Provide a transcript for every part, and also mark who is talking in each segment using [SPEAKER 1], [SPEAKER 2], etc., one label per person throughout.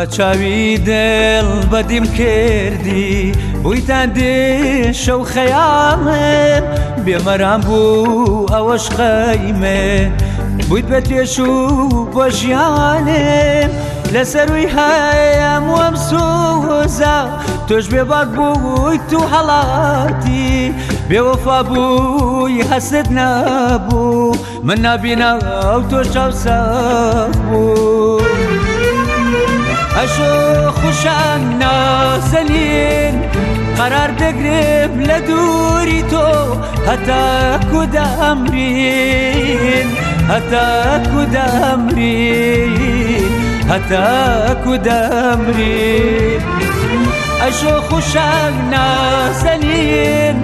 [SPEAKER 1] بە چاوی دڵ بەدیم کردی بوویتان دێشە و خەیاڵێ بێمەران بوو ئەوەش خەیمێ بوویت بە تێش و بۆ ژیانێ لەسەروی هەیەم وەم سوزە تۆش بێباک بووی تو هەڵاتی بێوەفا بووی حەسد نەبوو من نبیە ئەو تۆ چاوسە بوو. اشو خوشم نازنین قرار بگریم لدوری تو هتا کدام رین هتا کدام رین هتا کدام رین اشو خوشم نازنین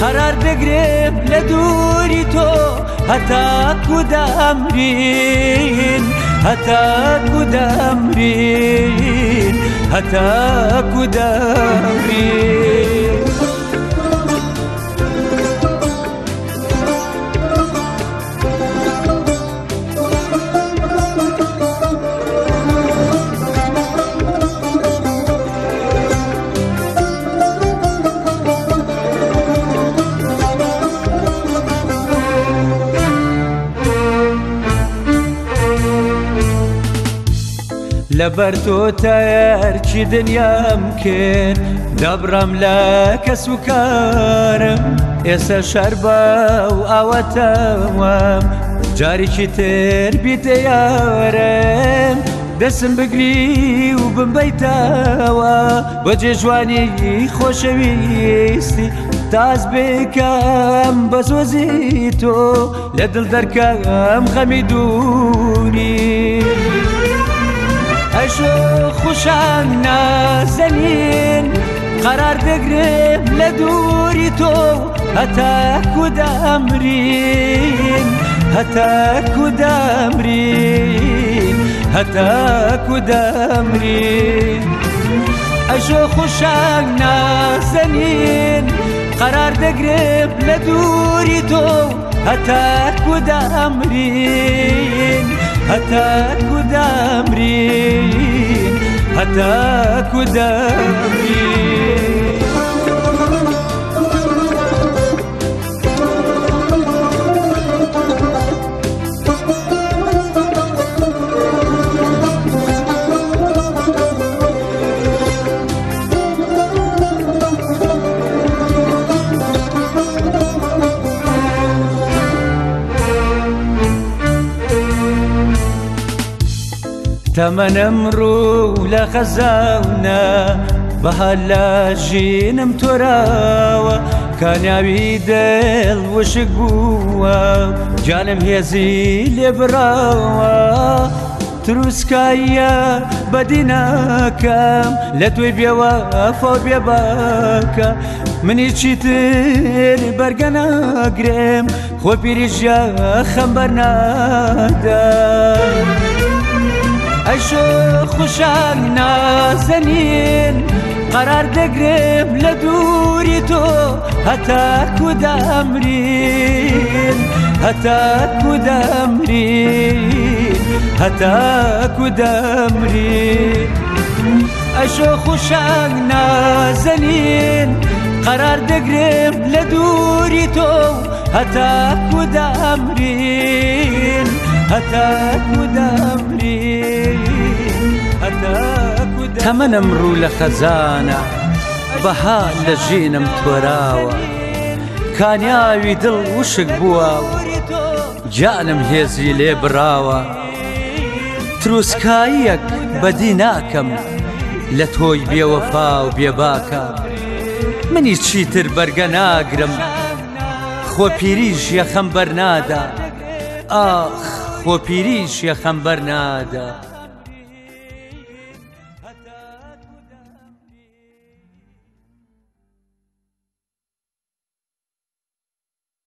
[SPEAKER 1] قرار بگریم لدوری تو هتا کدام رین هەتا کودەمرین هەتا کودەمرین لەبەر تۆ تەرچی دنیام کرد دەبڕم لە کەس و کارم ئێستا شەر بە و ئاوەتەوەم جارێکی تر بیتەیارم دەسم بگری و بمبیتەوە بەجێ جوانی خۆشەویستی تاز بکەم بە زۆزی تۆ لە دڵ دەرکەم خەمی دوونی. خوش خوشان خوشم نازنین قرار بگریم لدوری تو حتا کدام رین حتا کدام رین حتا کدام رین اجو خوشم نازنین قرار بگریم لدوری تو حتا کدام رین А так куда мри, а так куда мри. تەمەنم ڕوو لە خەزاونە بەها لە ژینم تۆراوە کانیاوی دڵ وش گووە جانم هێزی لێبراوە تروسکایە بەدیناکەم لە توێ بێوە ئەفۆ بێباکە منی چیتر بەرگە ناگرێم خۆ پیریژە خەمبەر نادە. اشو خوشم نازنین قرار دگرم لدوری تو حتا کدام رین حتا کدام رین حتا کدام اشو خوشم نازنین قرار دگرم لدوری تو حتا کدام رین حتا کدام تەمەنم ڕوو لە خەزانە بەها لە ژینم تۆراوە کانیاوی دڵ وشک بووە جانم هێزی لێ براوە تروسکاییەک بەدی ناکەم لە تۆی بێوەفا و بێباکە منی چیتر بەرگە ناگرم خۆپیری ژیەخەم بەرنادا ئاخ خۆپیری شێخەم بەرنادا.